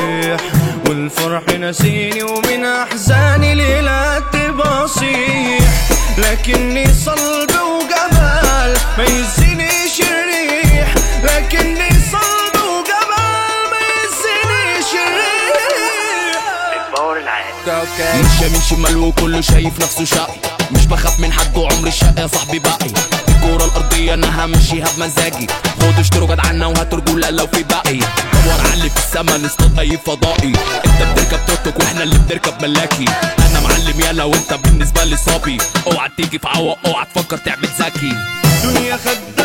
صحيح والفرح نسيني ومن أحزاني ليلات بصيح لكني صلي مش يمين شمال وكله شايف نفسه شقي مش بخاف من حد وعمري الشقة يا صاحبي باقي. الكورة الأرضية أنا همشيها بمزاجي. خدوا اشتروا جدعنا وهاتوا رجولة لو في باقي. دور على اللي في السما نصطاد أي فضائي. أنت بتركب توك توك وإحنا اللي بنركب ملاكي أنا معلم يلا وأنت بالنسبة لي صبي اوعى تيجي في عوق اوعى تفكر تعمل ذكي دنيا خداعة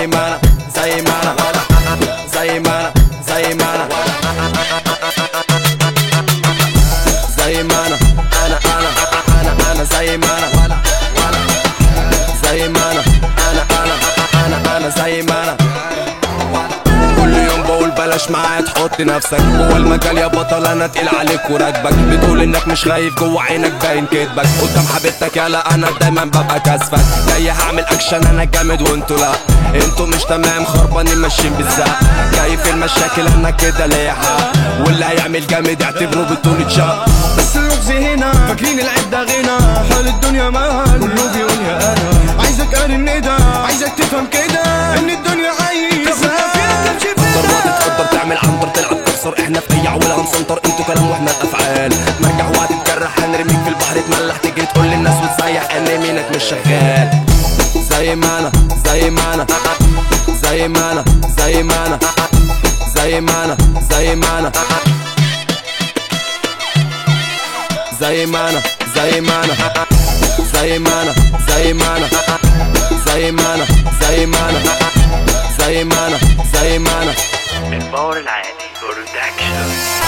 زي ما أنا زي ما أنا زي ما أنا زي ما أنا زي ما أنا أنا أنا أنا أنا زي ما أنا زي ما أنا أنا أنا أنا أنا زي ما أنا بلاش معايا تحط نفسك جوه المجال يا بطل أنا تقيل عليك وراكبك. بتقول إنك مش خايف جوه عينك باين كدبك قدام حبيبتك يالا أنا دايما ببقى كاسفك جاي هعمل اكشن أنا جامد وأنتوا لا. أنتوا مش تمام خربانين ماشيين بالزق جاي في المشاكل أنا كده ليا حق واللي هيعمل جامد اعتبره بطولة شق بس اللغز هنا فاكرين العيب ده غنى. حال الدنيا مال كله بيقول يا أنا. عايزك أرن ندى عايزك تفهم كده. إن الدنيا تخسر إحنا في اي عوله هنسنطر أنتوا كلام وإحنا الافعال مرجع وهتتجرح هنرميك في البحر تملح تجري تقول للناس وتسيح ان يمينك مش شغال زي ما أنا زي ما أنا زي ما أنا زي ما أنا زي ما أنا زي ما أنا زي ما أنا زي ما أنا زي ما أنا زي ما أنا زي ما أنا زي ما أنا زي ما أنا زي ما أنا الباور العالي production.